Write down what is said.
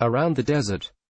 around the desert,